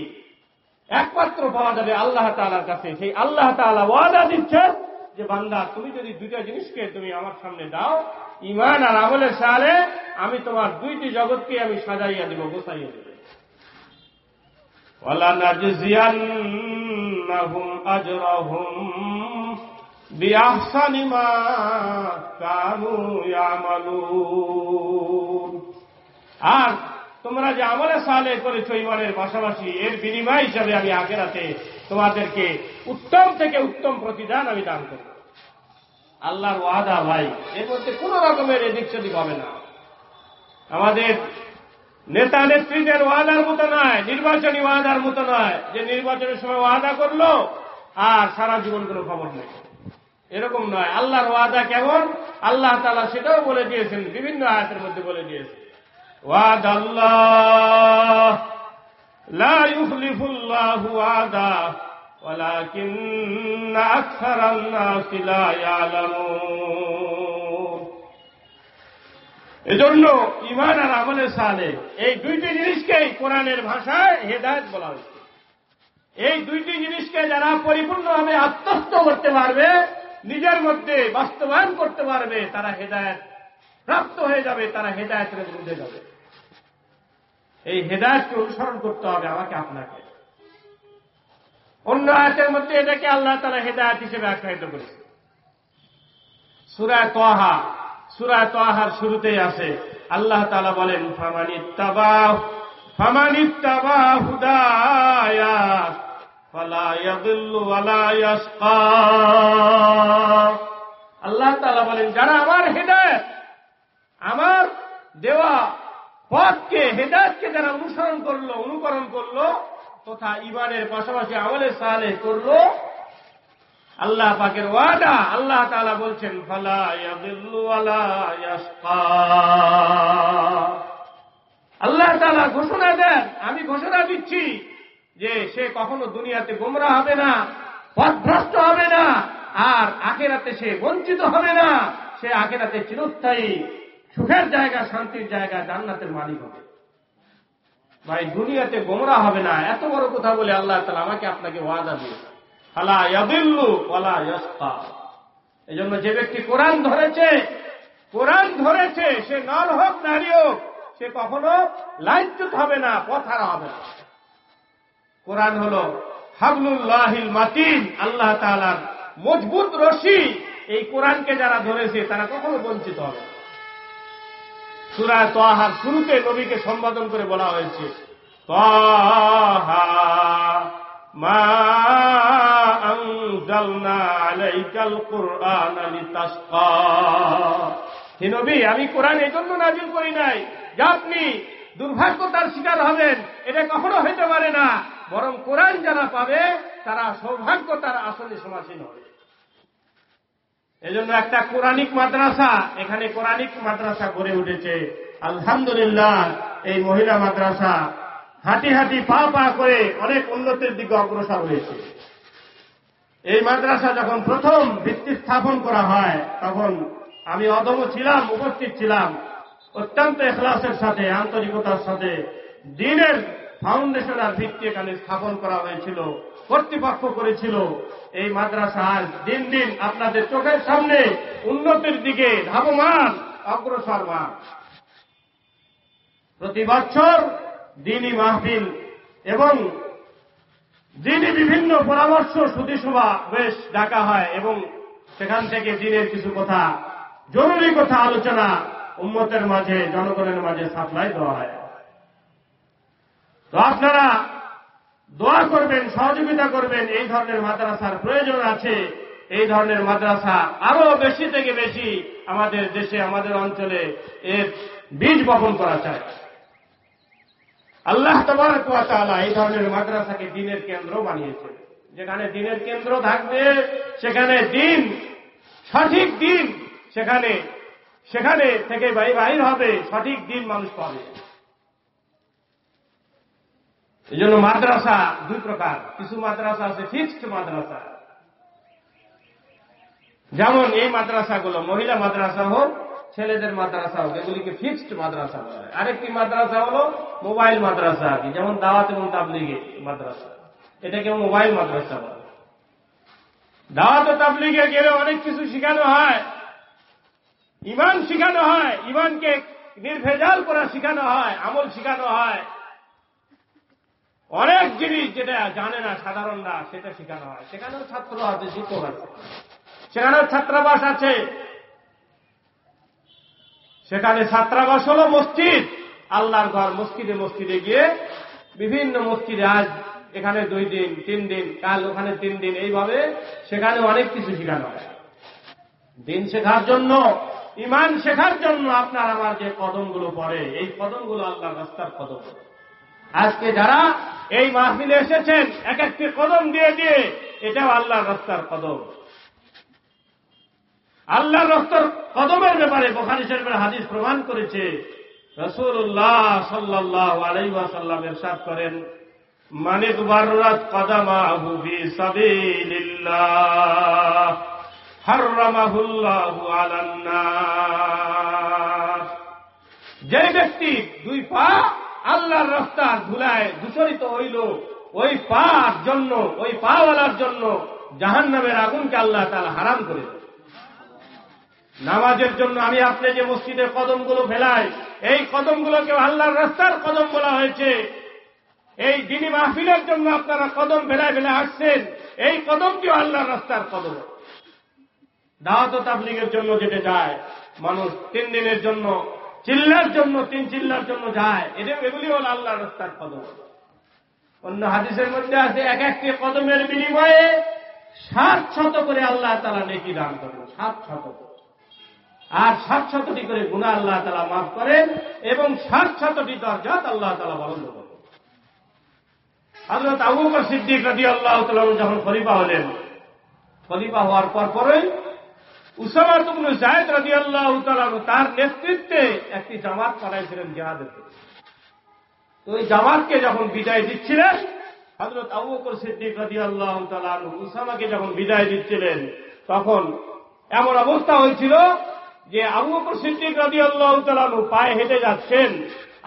একমাত্র পাওয়া যাবে আল্লাহ তালার কাছে। সেই আল্লাহ তালা ওয়াদা দিচ্ছেন যে বান্দা, তুমি যদি দুইটা জিনিসকে তুমি আমার সামনে দাও ইমান আর আমলে সালে, আমি তোমার দুইটি জগৎকে আমি সাজাইয়া দেব গোসাইয়া দেব। আর তোমরা যে আমলে সালে করেছ ইমানের পাশাপাশি, এর বিনিময় হিসাবে আমি আগেরাতে তোমাদেরকে উত্তম থেকে উত্তম প্রতিদান আমি দান করব। আল্লাহর ওয়াদা ভাই, এর মধ্যে কোন রকমের এদিক সেদিক হবে না। আমাদের নেতা নেত্রীদের ওয়াদার মতো নয়, নির্বাচনী ওয়াদার মতো নয়, যে নির্বাচনের সময় ওয়াদা করল আর সারা জীবন কোনো খবর নেই। এরকম নয়, আল্লাহর ওয়াদা কেমন? আল্লাহ তালা সেটাও বলে দিয়েছেন, বিভিন্ন আয়াতের মধ্যে বলে দিয়েছেন। ওয়াদ আল্লাহ لا يخلف الله وعده ولكن أكثر الناس لا يعلمون এজন্য ইমান আর আমলের সালে এই দুইটি জিনিসকেই কোরআনের ভাষায় হেদায়ত বলা হয়েছে এই দুইটি জিনিসকে যারা পরিপূর্ণভাবে আত্মস্থ করতে পারবে নিজের মধ্যে বাস্তবায়ন করতে পারবে তারা হেদায়ত প্রাপ্ত হয়ে যাবে তারা হেদায়তের বিরুদ্ধে যাবে এই হেদায়তকে অনুসরণ করতে হবে আমাকে, আপনাকে। অন্য আয়াতের মধ্যে এটাকে আল্লাহ তারা হেদায়ত হিসেবে আখ্যায়িত করেছে। সুরায় তোহা সুরায় তোহার শুরুতেই আছে, আল্লাহ তালা বলেন হুদায়া ফালা ইয়াদিল্লু আল্লাহ তালা বলেন, যারা আমার হেদায়ত, আমার দেওয়া পথকে, হেদায়তকে যারা অনুসরণ করল, অনুকরণ করল, তথা ইমানের পাশাপাশি আমলের সালে করল, আল্লাহ পাকের ওয়াদা, আল্লাহ তালা বলছেন আল্লাহ তালা ঘোষণা দেন, আমি ঘোষণা দিচ্ছি যে সে কখনো দুনিয়াতে গোমরা হবে না, পথভ্রষ্ট হবে না, আর আখেরাতে সে বঞ্চিত হবে না, সে আখেরাতে চিরস্থায়ী সুখের জায়গা, শান্তির জায়গা জান্নাতের মালিক হবে। ভাই, দুনিয়াতে গোমরা হবে না। এত বড় কথা বলে আল্লাহ তালা আমাকে আপনাকে ওয়াদা দিয়ে ফালা ইয়াদিল্লু এই জন্য যে ব্যক্তি কোরআন ধরেছে কোরআন ধরেছে, সে নর হোক, নারী হোক, সে কখনো লাইচ্যুত হবে না, পথারা হবে না। কোরআন হল হাবলুল্লাহিল মাতিন আল্লাহ তালার মজবুত রশি। এই কোরআনকে যারা ধরেছে, তারা কখনো বঞ্চিত হবে না। সুরায় তোহার শুরুতে নবীকে সম্বোধন করে বলা হয়েছে হে নবী, আমি কোরআন এই জন্য নাজিল করি নাই যে আপনি দুর্ভাগ্যতার শিকার হবেন, এটা কখনো হইতে পারে না। বরং কোরআন যারা পাবে, তারা সৌভাগ্যতার আসলে সমাসীন হবে। এজন্য একটা কোরআনিক মাদ্রাসা, এখানে কোরআনিক মাদ্রাসা গড়ে উঠেছে। আলহামদুলিল্লাহ, এই মহিলা মাদ্রাসা হাঁটি হাঁটি পা পা করে অনেক উন্নতির দিকে অগ্রসর হয়েছে। এই মাদ্রাসা যখন প্রথম ভিত্তি স্থাপন করা হয়, তখন আমি অদম ছিলাম, উপস্থিত ছিলাম। অত্যন্ত এখলাসের সাথে, আন্তরিকতার সাথে দিনের ফাউন্ডেশন আর ভিত্তি এখানে স্থাপন করা হয়েছিল। কর্তৃপক্ষ করেছিল, এই মাদ্রাসা আজ দিন দিন আপনাদের চোখের সামনে উন্নতির দিকে ধাবমান অগ্রসরমান প্রতি বছর দিনই মাহফিল এবং দিনই বিভিন্ন পরামর্শ সুদীসভা বেশ ডাকা হয় এবং সেখান থেকে দিনের কিছু কথা, জরুরি কথা আলোচনা উম্মতের মাঝে, জনগণের মাঝে সাপ্লাই দেওয়া হয়। তো আপনারা দোয়া করবেন, সহযোগিতা করবেন, এই ধরনের মাদ্রাসার প্রয়োজন আছে। এই ধরনের মাদ্রাসা আরও বেশি থেকে বেশি আমাদের দেশে, আমাদের অঞ্চলে এর বীজ বপন করা চায় আল্লাহ তালা এই ধরনের মাদ্রাসাকে দিনের কেন্দ্র বানিয়েছে যেখানে দিনের কেন্দ্র থাকবে, সেখানে দিন, সঠিক দিন সেখানে সেখানে থেকে বাহির হবে, সঠিক দিন মানুষ পাবে। এই জন্য মাদ্রাসা দুই প্রকার। কিছু মাদ্রাসা আছে ফিক্সড মাদ্রাসা। যেমন এই মাদ্রাসাগুলো মহিলা মাদ্রাসা হোক, ছেলেদের মাদ্রাসা হোক, এগুলিকে ফিক্সড মাদ্রাসা বলা। আরেকটি মাদ্রাসা হলো মোবাইল মাদ্রাসা আর কি, যেমন দাওয়াত এবং তাবলিগে মাদ্রাসা। এটাকে মোবাইল মাদ্রাসা বলে। দাওয়াত ও তাবলিগে গেলে অনেক কিছু শেখানো হয়। ইমান শেখানো হয়, ইমানকে নির্ভেজাল করা শেখানো হয়, আমল শেখানো হয়। অনেক জিনিস যেটা জানে না সাধারণরা, সেটা শেখানো হয়। সেখানেও ছাত্র আছে শিক্ষক আছে সেখানেও ছাত্রাবাস আছে। সেখানে ছাত্রাবাস হল মসজিদ। আল্লাহর ঘর, মসজিদে মসজিদে গিয়ে বিভিন্ন মসজিদে আজ, এখানে দুই দিন, তিন দিন, কাল ওখানে তিন দিন, এইভাবে সেখানে অনেক কিছু শেখানো হয়। দিন শেখার জন্য, ইমান শেখার জন্য আপনার আমার যে কদমগুলো পড়ে, এই কদমগুলো আল্লাহ রাস্তার কদম। আজকে যারা এই মাহফিলে এসেছেন এক একটি কদম দিয়ে দিয়ে, এটাও আল্লাহর রাস্তার কদম। আল্লাহর রাস্তার কদমের ব্যাপারে বোখারি শরীফের হাদিস প্রমাণ করেছে। রসুল্লাহ সাল্লাহ আলাইসাল্লাম এরশাদ করেন মানিক বাররাত কদামাহু ফি সাবিলিল্লাহ যে ব্যক্তি দুই পা আল্লাহর রাস্তার ধুলায় দূষরিত হইল। ওই পার জন্য, ওই পাওয়ালার জন্য জাহান নামের আগুনকে আল্লাহ তালা হারাম করে নামাজের জন্য আমি আপনি যে মসজিদের কদমগুলো ফেলাই, এই কদমগুলোকে আল্লাহর রাস্তার কদম বলা হয়েছে। এই দিনী মাহফিলের জন্য আপনারা কদম ফেলায় ফেলে আসছেন, এই কদমটিও আল্লাহর রাস্তার কদম। দাওয়াত তাবলিগের জন্য যেতে যায়, মানুষ তিন দিনের জন্য চিল্লার জন্য, তিন চিল্লার জন্য যায়। এটা এগুলি হল আল্লাহ রাস্তার কদম। অন্য হাদিসের মধ্যে আছে, এক একটি কদমের বিনিময়ে সাত শত করে আল্লাহ তালা নেকি দান করেন, সাত শত আর সাত শতটি করে গুণা আল্লাহ তালা মাফ করেন এবং সাত শতটি দরজাত আল্লাহ তালা বন্ধ করেন। হজরত আবু সিদ্দিক রাজি আল্লাহ তালা যখন খলিফা হলেন, খলিফা হওয়ার পর পরই উসামা তুমন জায়দ রাজি আল্লাহ তার নেতৃত্বে একটি জামাত পাঠাইছিলেন জেহাদের তো ওই জামাতকে যখন বিদায় দিচ্ছিলেন হজরত আবু বকর সিদ্দিক রাজি আল্লাহ উসামাকে যখন বিদায় দিচ্ছিলেন, তখন এমন অবস্থা হয়েছিল যে আবু সিদ্দিক রাজি আল্লাহ পায়ে হেঁটে যাচ্ছেন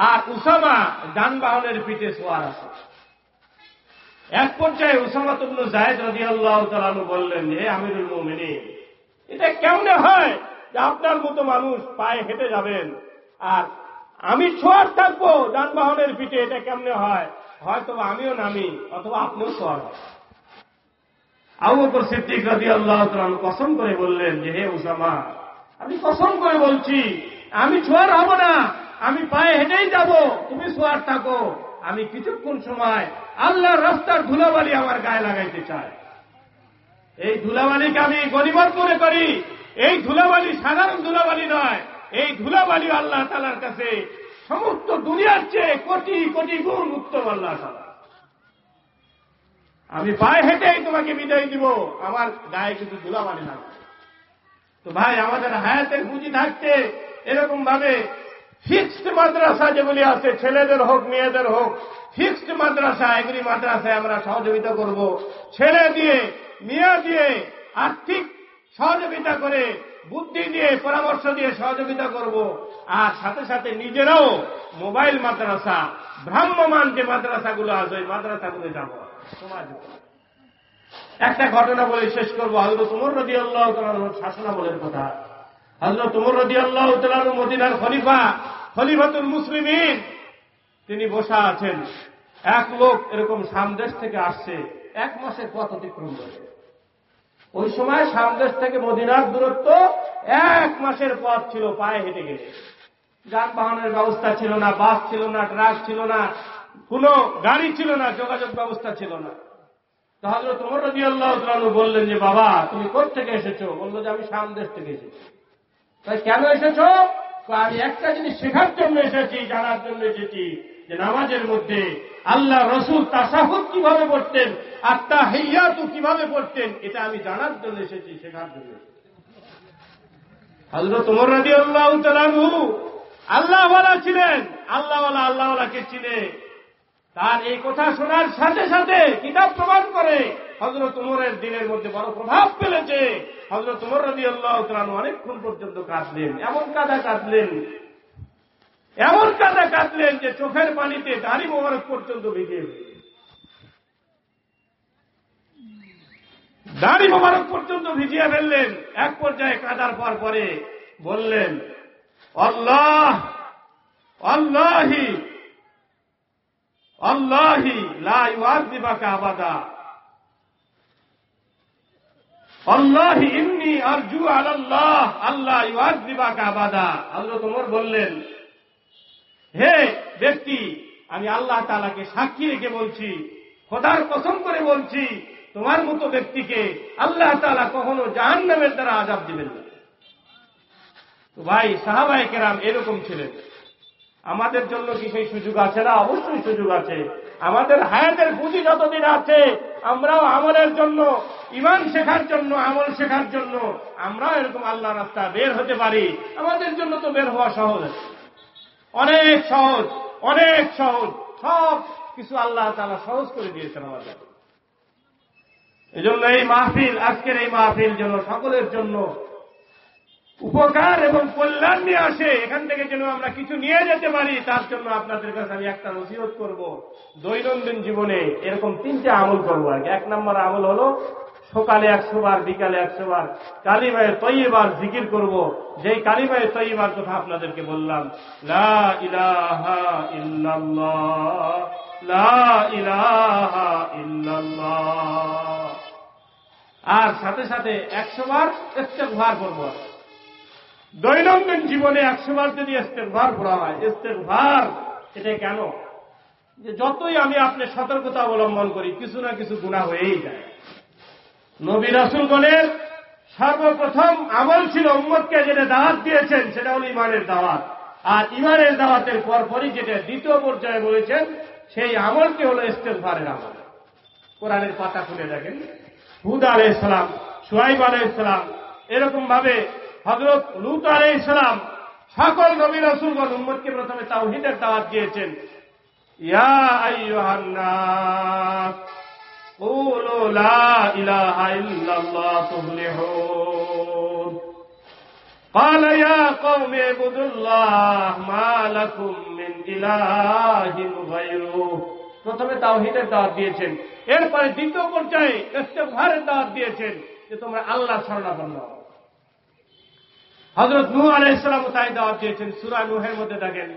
আর উসামা যানবাহনের পিঠে শোয়ার আছে। এক পর্যায়ে উসামা তুমন জায়দ রাজি আল্লাহ বললেন হে আমিরুল মোমিনী এটা কেমনে হয় যে আপনার মতো মানুষ পায়ে হেঁটে যাবেন? আর আমি ছোয়ার থাকব, যানবাহনের পিঠে এটা কেমনে হয়? হয়তো আমিও নামি, অথবা আপনিও ছোয়ার হয় আবু বকর সিদ্দিক রাজি আল্লাহ কসম করে বললেন যে, হে উসামা, আমি কসম করে বলছি, আমি ছোয়ার হব না, আমি পায়ে হেঁটেই যাব, তুমি ছোয়ার থাকো। আমি কিছুক্ষণ সময় আল্লাহর রাস্তার ধুলাবালি আমার গায়ে লাগাইতে চাই। এই ধুলাবালিকে আমি গরিবত মনে করি। এই ধুলাবালি সাধারণ ধুলাবালি নয়। এই ধুলাবালি আল্লাহ তালার কাছে সমস্ত দুনিয়ার চেয়ে কোটি কোটি গুণ উত্তম আল্লাহ তালা আমি পায়ে হেঁটেই তোমাকে বিদায় দিব। আমার গায়ে কিন্তু ধুলাবালি লাগবে তো ভাই, আমাদের হায়াতের পুঁজি থাকতে এরকম ভাবে ফিক্সড মাদ্রাসা যেগুলি আছে, ছেলেদের হোক, মেয়েদের হোক ফিক্সড মাদ্রাসা এগুলি মাদ্রাসায় আমরা সহযোগিতা করব। ছেলে দিয়ে মেয়ে দিয়ে আর্থিক সহযোগিতা করে, বুদ্ধি দিয়ে, পরামর্শ দিয়ে সহযোগিতা করব। আর সাথে সাথে নিজেরাও মোবাইল মাদ্রাসা ভ্রাম্যমান যে মাদ্রাসাগুলো আছে, ওই মাদ্রাসাগুলো যাব। সমাজ একটা ঘটনা বলে শেষ করব। হজরত উমর রদি আল্লাহ শাসনামলের কথা। হজরত উমর রদি আল্লাহ মদিনার খলিফা, খলিফাতুল মুসলিমিন। তিনি বসা আছেন। এক লোক এরকম সামদেশ থেকে আসছে। এক মাসের পথ অতিক্রম করে। ওই সময় সামদেশ থেকে মদিনার দূরত্ব এক মাসের পথ ছিল, পায়ে হেঁটে গেলে। যানবাহনের ব্যবস্থা ছিল না, বাস ছিল না, ট্রাক ছিল না, কোনো গাড়ি ছিল না, যোগাযোগ ব্যবস্থা ছিল না। তাহলে তোমার রবি আল্লাহ বললেন যে, বাবা, তুমি থেকে এসেছ? বলল যে, আমি সামদেশ থেকে এসেছি। তাই কেন এসেছ? আমি একটা জিনিস শেখার জন্য এসেছি, জানার জন্য এসেছি। যে নামাজের মধ্যে আল্লাহ রসুল তাসাহুদ কীভাবে পড়তেন, আর তা হেয়াতু কীভাবে পড়তেন, এটা আমি জানার জন্য এসেছি, শেখার জন্য হজরত তোমার রাজি আল্লাহ তালু আল্লাহওয়ালা ছিলেন, আল্লাহওয়ালা আল্লাহওয়ালাকে চিনে। তার এই কথা শোনার সাথে সাথে কিতাব প্রমাণ করে হজরত উমরের দিনের মধ্যে বড় প্রভাব ফেলেছে। হজরত উমর রবি আল্লাহ অনেকক্ষণ পর্যন্ত কাঁদলেন, এমন কাদা কাঁদলেন এমন কাদা কাঁদলেন যে চোখের পানিতে দাড়ি মোবারক পর্যন্ত ভিজে দাড়ি মোবারক পর্যন্ত ভিজিয়ে ফেললেন। এক পর্যায়ে কাদার পর পরে বললেন, আল্লাহ, আল্লাহি আল্লাহি লাইবাকা আবাদা। আল্লাহি ইন্নি আরজু আল্লাহ আল্লাহ ইউআদিবাকা আবাদা। আল্লাহ তোমার বললেন হে ব্যক্তি, আমি আল্লাহ তালাকে সাক্ষী রেখে বলছি, খোদার কসম করে বলছি, তোমার মতো ব্যক্তিকে আল্লাহ তালা কখনো জাহান নামের দ্বারা আজাব দিবেন না। তো ভাই সাহাবাই কেরাম এরকম ছিলেন। আমাদের জন্য কি সেই সুযোগ আছে না? অবশ্যই সুযোগ আছে। আমাদের হায়াতের পুঁজি যতদিন আছে, আমরাও আমলের জন্য ইমান শেখার জন্য, আমল শেখার জন্য, আমরাও এরকম আল্লাহ রাস্তা বের হতে পারি। আমাদের জন্য তো বের হওয়া সহজ আছে। অনেক সহজ অনেক সহজ, সব কিছু আল্লাহ তালা সহজ করে দিয়েছেন আমাদের। এই জন্য এই মাহফিল, আজকের এই মাহফিল যেন সকলের জন্য উপকার এবং কল্যাণ নিয়ে আসে, এখান থেকে যেন আমরা কিছু নিয়ে যেতে পারি, তার জন্য আপনাদের কাছে আমি একটা নসিহত করব। দৈনন্দিন জীবনে এরকম তিনটে আমল করব আর এক নম্বর আমল হলো সকালে একশো বার বিকালে একশো বার কালিমায় তৈবার জিকির করব। যেই কালিমায় তৈবার কথা আপনাদেরকে বললাম আর সাথে সাথে একশো বার ইস্তেকভার করব। দৈনন্দিন জীবনে একশো বার যদি ইস্তেকভার করা হয় ইস্তেকভার এটা কেন? যে যতই আমি আপনি সতর্কতা অবলম্বন করি, কিছু না কিছু গুণা হয়েই যায়। নবী রাসুলগণের সর্বপ্রথম আমল ছিল উম্মতকে যেটা দাওয়াত দিয়েছেন, সেটা হল ইমানের দাওয়াত। আর ইমানের দাওয়াতের পরপরই যেটা দ্বিতীয় পর্যায়ে বলেছেন, সেই আমলকে হল ইস্তেকভারের আমল। কোরআনের পাতা খুলে দেখেন। হুদ আলহ ইসলাম সুহাইব আলহ ইসলাম এরকম ভাবে হজরত লুত আলহ ইসলাম সকল নবী রসুলগণ উম্মদকে প্রথমে তাওহিদের দাওয়াত দিয়েছেন। ইয়া আইয়ুহান্নাস قولوا لا إله إلا الله تفلحون قال يا قوم اعبدوا الله ما لكم من إله غيره প্রথমে তাওহিদের দাওয়াত দিয়েছেন এরপরে দ্বিতীয় পর্যায়ে ইস্তেগফারের দাওয়াত দিয়েছেন যে তোমরা আল্লাহ শরণাপন্ন হও হজরত নূহ আলাইহিস সালাম তাই দাওয়াত দিয়েছেন সূরা নূহের মধ্যে দেখেন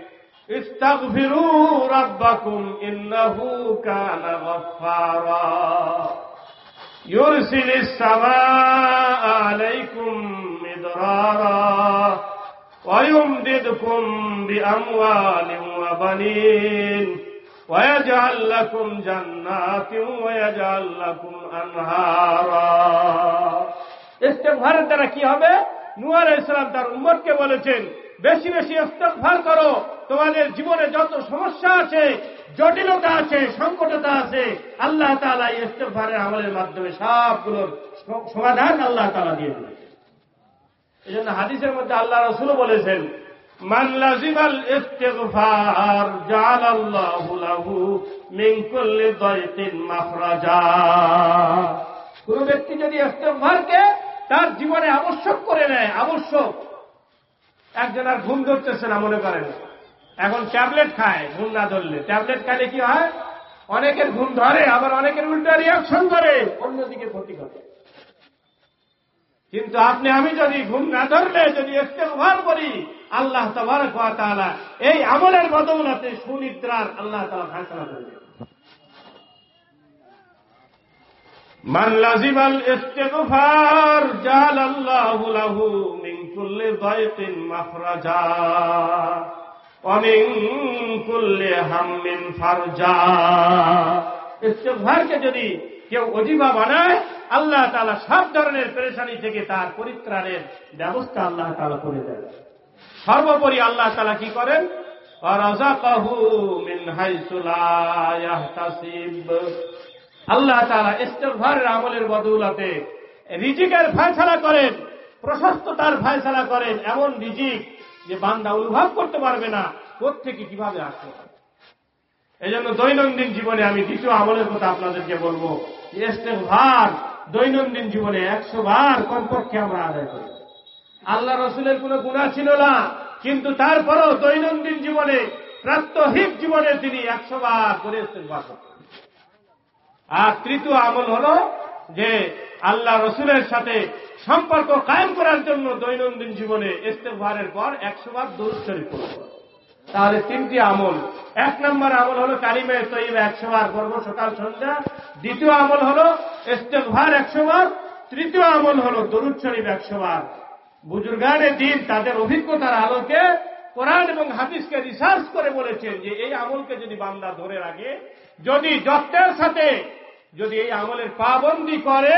ইস্তাগফিরু রাব্বাকুম ইন্নাহু কানা গফফারা يرسل السماء عليكم مدرارا ويمددكم بأموال وبنين ويجعل لكم جنات ويجعل لكم أنهارا ইস্তেগফারের দ্বারা কি হবে নুয়ার ইসলাম তার উম্মতকে বলেছেন বেশি বেশি ইস্তেগফার করো। তোমাদের জীবনে যত সমস্যা আছে, জটিলতা আছে, সংকটতা আছে, আল্লাহ তালা ইস্তেগফারের আমলের মাধ্যমে সবগুলোর সমাধান আল্লাহ তালা দিয়ে দেবে এই জন্য হাদিসের মধ্যে আল্লাহ রসুল বলেছেন কোন ব্যক্তি যদি ইস্তেগফারকে তার জীবনে আবশ্যক করে নেয়, আবশ্যক একজন আর ঘুম ধরতেছে না, মনে করেন। এখন ট্যাবলেট খায়, ঘুম না ধরলে। ট্যাবলেট খাইলে কি হয়? অনেকের ঘুম ধরে, আবার অনেকের উল্টা রিয়াকশন ধরে, অন্যদিকে ক্ষতি ঘটে। কিন্তু আপনি, আমি যদি ঘুম না ধরলে, যদি ইস্তেফার করি, আল্লাহ তোমার তালা এই আমলের বদৌলতে সুনিদ্রার আল্লাহ তালা ঘাসনা করবে মান লাজিমাল ইস্তেফার জাল আল্লাহ মিন كل ضيق مخرجا ومن كل هم فرجا ইস্তেগফারকে যদি কেউ অজিবা বানায় আল্লাহ তাআলা সব ধরনের পেরেশানি থেকে তার পরিত্রাণের ব্যবস্থা আল্লাহ তাআলা করে দেন সর্বোপরি আল্লাহ তাআলা কি করেন রাযাকাহু মিন হাইসু লা ইয়াহতাসিব আল্লাহ তারা ইস্তেফারের আমলের বদৌলাতে রিজিকের ফায়সালা করেন প্রশস্ততার ফায়সালা করেন এমন রিজিক যে বান্দা অনুভব করতে পারবে না থেকে কীভাবে আসতে পারে এই জন্য দৈনন্দিন জীবনে আমি দ্বিতীয় আমলের কথা আপনাদেরকে বলব ভার দৈনন্দিন জীবনে একশো বার কমপক্ষে আমরা আদায় করি। আল্লাহ রসুলের কোনো গুণা ছিল না, কিন্তু তারপরেও দৈনন্দিন জীবনে, প্রাত্যহিক জীবনে তিনি একশো বার করে আর তৃতীয় আমল হল যে আল্লাহ রসুলের সাথে সম্পর্ক কায়েম করার জন্য দৈনন্দিন জীবনে ইস্তেকভারের পর একশো বার দূর শরীফ তাহলে তিনটি আমল। এক নম্বর আমল হলো কালিমে তৈব একশো বার করব সকাল, সন্ধ্যা। দ্বিতীয় আমল হলো ইস্তেকভার একশো বার। তৃতীয় আমল হল দরুদ শরীফ একশো বার। বুজুর্গানের দিন তাদের অভিজ্ঞতার আলোকে কোরআন এবং হাদিসকে রিসার্চ করে বলেছেন যে এই আমলকে যদি বান্দা ধরে রাখে, যদি যত্নের সাথে যদি এই আমলের পাবন্দি করে,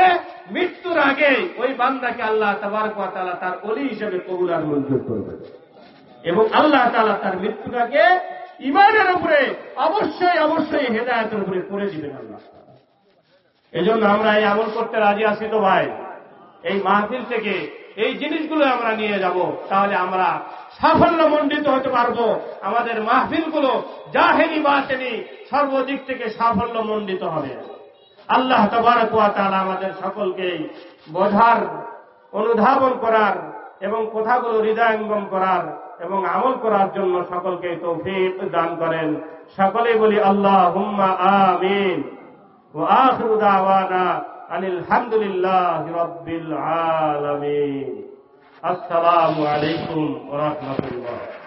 মৃত্যুর আগে ওই বান্দাকে আল্লাহ তালা তার অলি হিসেবে কবুলার মঞ্জুর করবে। এবং আল্লাহ তালা তার মৃত্যুটাকে ইমানের উপরে অবশ্যই অবশ্যই হেদায়তের উপরে করে দিবেন আল্লাহ। এজন্য আমরা এই আমল করতে রাজি আছি তো ভাই? এই মাহফিল থেকে এই জিনিসগুলো আমরা নিয়ে যাব, তাহলে আমরা সাফল্য মণ্ডিত হতে পারব। আমাদের মাহফিলগুলো জাহেনি বাতেনি সর্বদিক থেকে সাফল্য মণ্ডিত হবে। আল্লাহ তালা আমাদের সকলকে বোঝার, অনুধাবন করার এবং কথাগুলো হৃদয়ঙ্গম করার এবং আমল করার জন্য সকলকে তৌফিক দান করেন। সকলে বলি আল্লাহ হুম্মা আমিন। ও আখরু দাওয়ানা আনিল হামদুলিল্লাহ রব্বিল আলামিন। আসসালামু আলাইকুম রাহমাতুল্লাহ।